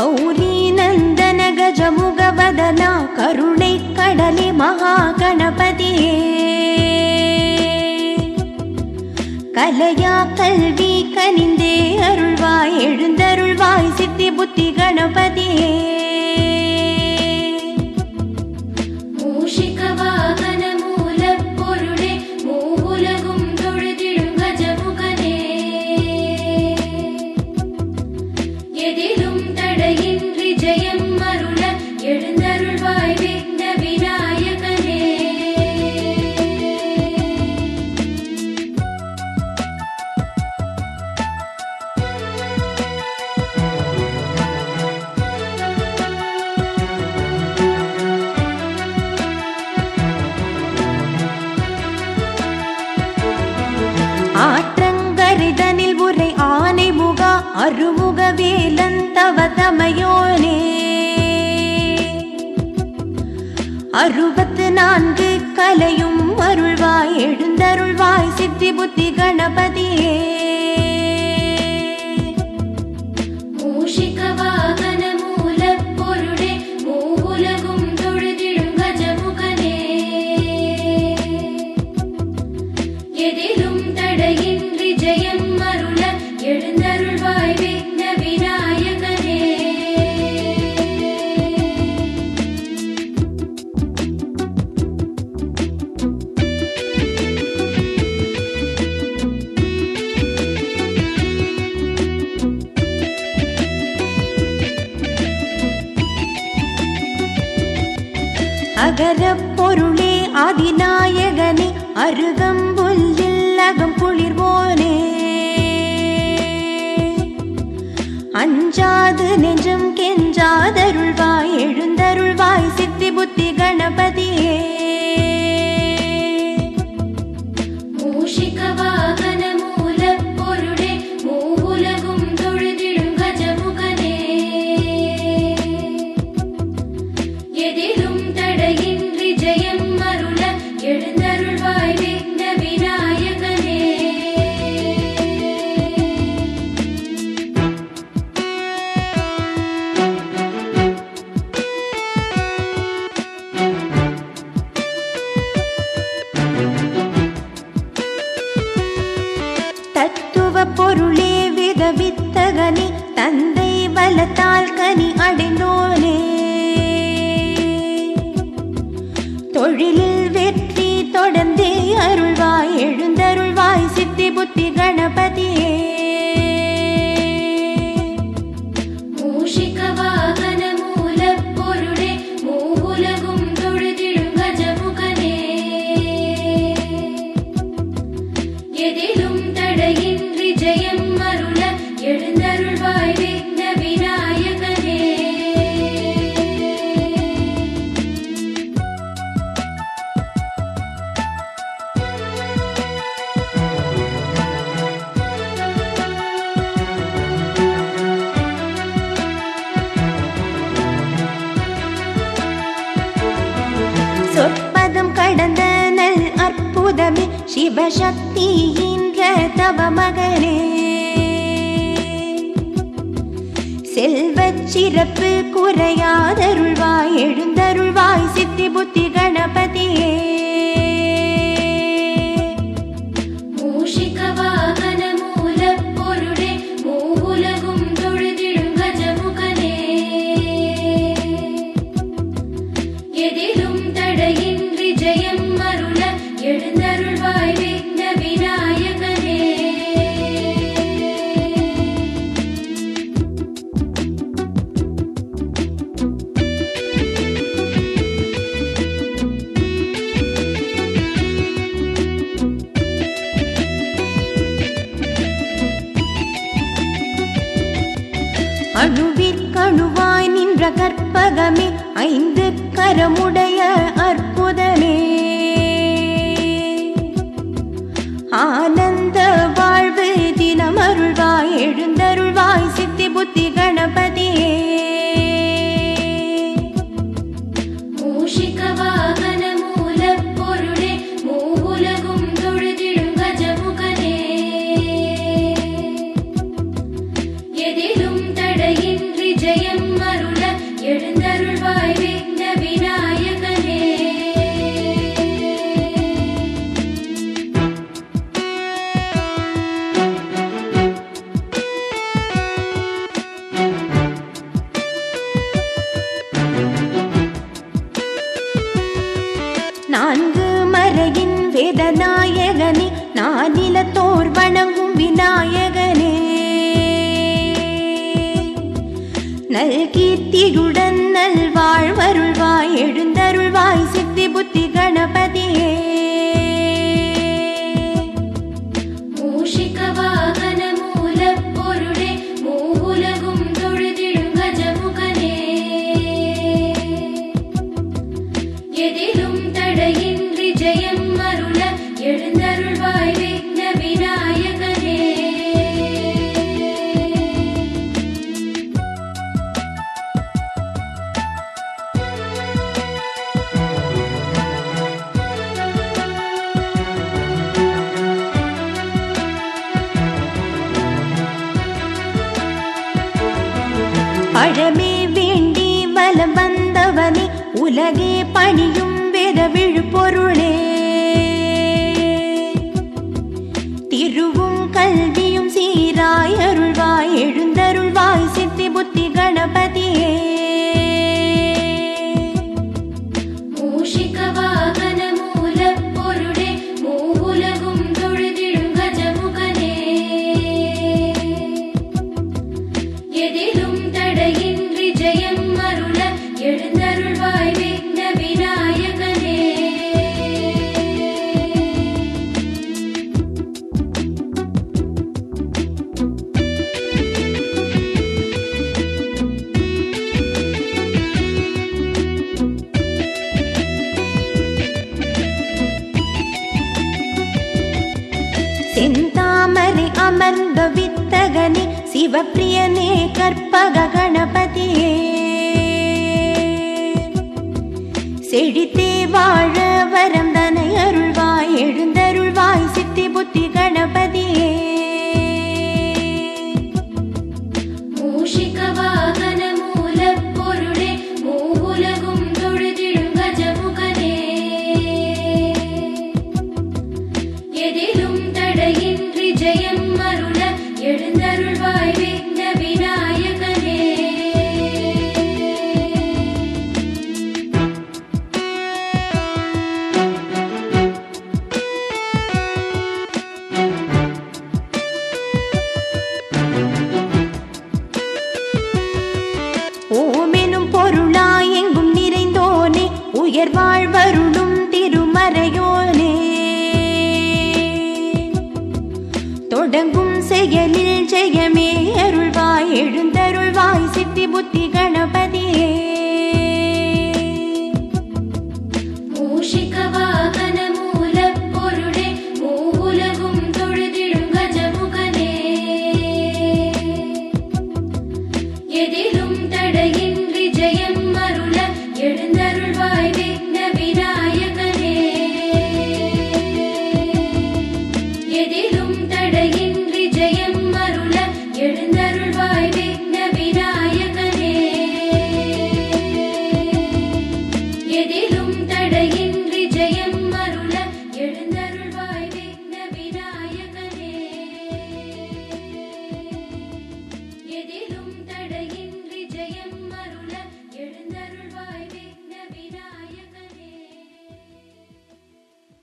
கௌரி நந்தன கஜமுகவதனா கருணை கடலே மகா கணபதியே கலையா கல்வி கனிந்தே அருள்வாய் எழுந்தருள்வாய் சித்தி புத்தி கணபதியே முகா அருமுக தமையோனே. அறுபத்து நான்கு கலையும் அருள்வாய் எழுந்தருள்வாய் சித்தி புத்தி கணபதியே. அகரப் பொருளே அதிநாயகனே அருகம்புல்லில் அகம் குளிர்வோனே. அஞ்சாது நெஞ்சம் கெஞ்சாதருள்வாய் எழுந்தருள்வாய் சித்தி புத்தி கணபதியே. தொழிலில் வெற்றி தொடர்ந்து அருள்வாய் எழுந்தருள்வாய் சித்தி புத்தி கணபதியே. சிவசக்தி என்ற தவ மகனே. செல்வச் சிறப்பு குறையாதருள்வாய் எழுந்தருள்வாய் சித்தி புத்தி கணபதியே. கரமுடைய அற்புதமே. ஆனந்த வாழ்வு தினமருள்வாய் எழுந்தருள்வாய் சித்தி புத்தி கணபதியே. நல்கீர்த்தியுடன் நல்வாழ்வருள்வாய் எழுந்தருள்வாய் சித்தி புத்தி கணபதி. வேண்டி வந்தவனே உலகே பணியும் வேத விழுப்பொருளே. திருவும் கல்வியும் சீராய் அருள்வாய் எழுந்தருள்வாய் சித்தி புத்தி கணபதியே. செந்தாமரை அமர்ந்த வித்தகனே சிவப்பிரியனே கற்பக கணபதியே. செழித்தே வாழ வரம் தனை அருள்வாய் எழுந்தருள்வாய் சித்தி புத்தி கணபதி. எழுந்தருள்வாய் விக்ன விநாயகனே. நிறைந்தோனே உயர் வாழ்வருளும் திருமறையோனே அதிசயமே அருள்வாய் எழுந்தருள்வாய் சித்தி புத்தி கணபதியே. எதிலும் தடையின்றி ஜெயம் மருள எழுந்தருள்வாய் விக்ன வினா